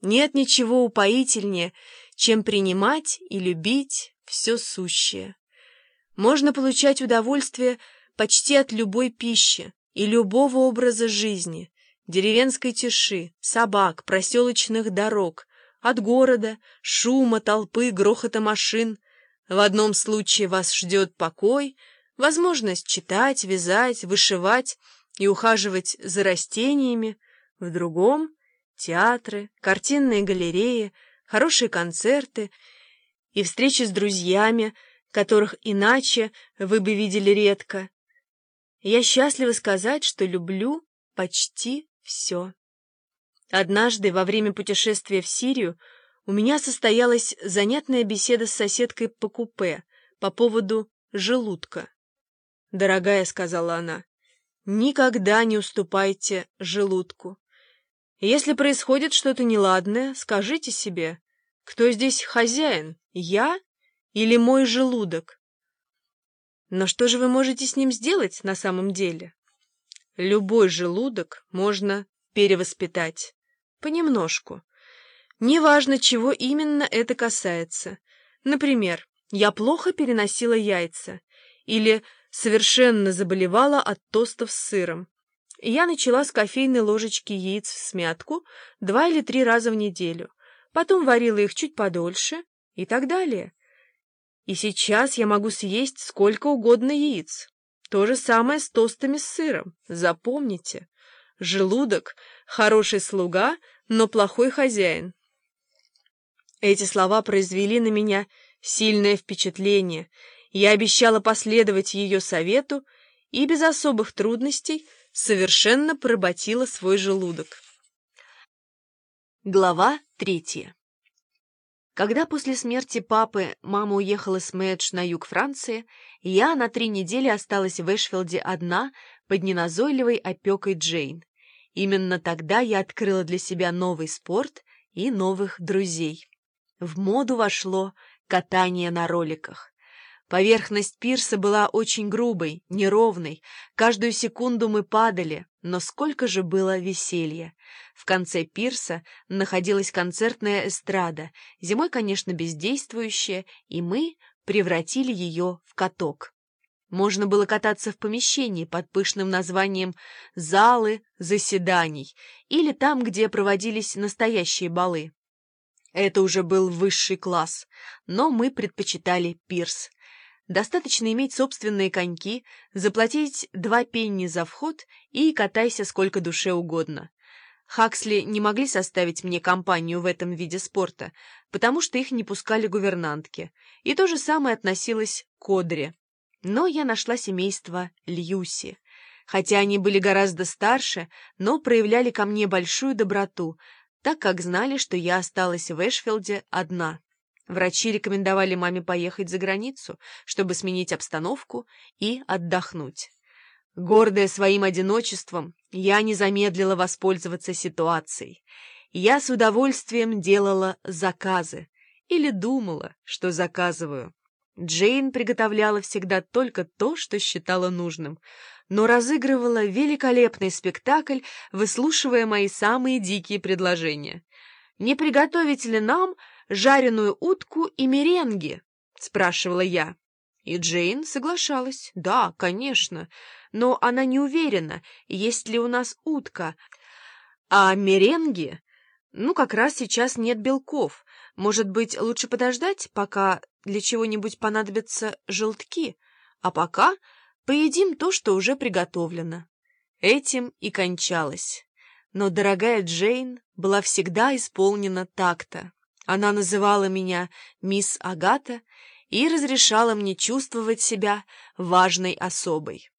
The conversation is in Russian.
Нет ничего упоительнее, чем принимать и любить все сущее. Можно получать удовольствие почти от любой пищи и любого образа жизни, деревенской тиши, собак, проселочных дорог, от города, шума, толпы, грохота машин. В одном случае вас ждет покой, возможность читать, вязать, вышивать и ухаживать за растениями, в другом — театры, картинные галереи, хорошие концерты и встречи с друзьями, которых иначе вы бы видели редко. Я счастлива сказать, что люблю почти все. Однажды, во время путешествия в Сирию, у меня состоялась занятная беседа с соседкой по купе по поводу желудка. «Дорогая», — сказала она, — «никогда не уступайте желудку. Если происходит что-то неладное, скажите себе, кто здесь хозяин, я или мой желудок? Но что же вы можете с ним сделать на самом деле? Любой желудок можно перевоспитать. Понемножку. Неважно, чего именно это касается. Например, я плохо переносила яйца или совершенно заболевала от тостов с сыром. Я начала с кофейной ложечки яиц в смятку два или три раза в неделю, потом варила их чуть подольше и так далее. И сейчас я могу съесть сколько угодно яиц. То же самое с тостами с сыром. Запомните, желудок — хороший слуга, но плохой хозяин. Эти слова произвели на меня сильное впечатление. Я обещала последовать ее совету и без особых трудностей совершенно поработила свой желудок. Глава третья Когда после смерти папы мама уехала с Мэдж на юг Франции, я на три недели осталась в Эшфилде одна под неназойливой опекой Джейн. Именно тогда я открыла для себя новый спорт и новых друзей. В моду вошло катание на роликах. Поверхность пирса была очень грубой, неровной. Каждую секунду мы падали, но сколько же было веселья. В конце пирса находилась концертная эстрада, зимой, конечно, бездействующая, и мы превратили ее в каток. Можно было кататься в помещении под пышным названием «залы заседаний» или там, где проводились настоящие балы. Это уже был высший класс, но мы предпочитали пирс. Достаточно иметь собственные коньки, заплатить два пенни за вход и катайся сколько душе угодно. Хаксли не могли составить мне компанию в этом виде спорта, потому что их не пускали гувернантки, и то же самое относилось к Одре. Но я нашла семейство Льюси. Хотя они были гораздо старше, но проявляли ко мне большую доброту, так как знали, что я осталась в Эшфилде одна. Врачи рекомендовали маме поехать за границу, чтобы сменить обстановку и отдохнуть. Гордая своим одиночеством, я не замедлила воспользоваться ситуацией. Я с удовольствием делала заказы или думала, что заказываю. Джейн приготовляла всегда только то, что считала нужным, но разыгрывала великолепный спектакль, выслушивая мои самые дикие предложения. «Не приготовить ли нам жареную утку и меренги?» — спрашивала я. И Джейн соглашалась. «Да, конечно, но она не уверена, есть ли у нас утка. А меренги? Ну, как раз сейчас нет белков. Может быть, лучше подождать, пока для чего-нибудь понадобятся желтки, а пока поедим то, что уже приготовлено». Этим и кончалось. Но дорогая Джейн была всегда исполнена такта. Она называла меня мисс Агата и разрешала мне чувствовать себя важной особой.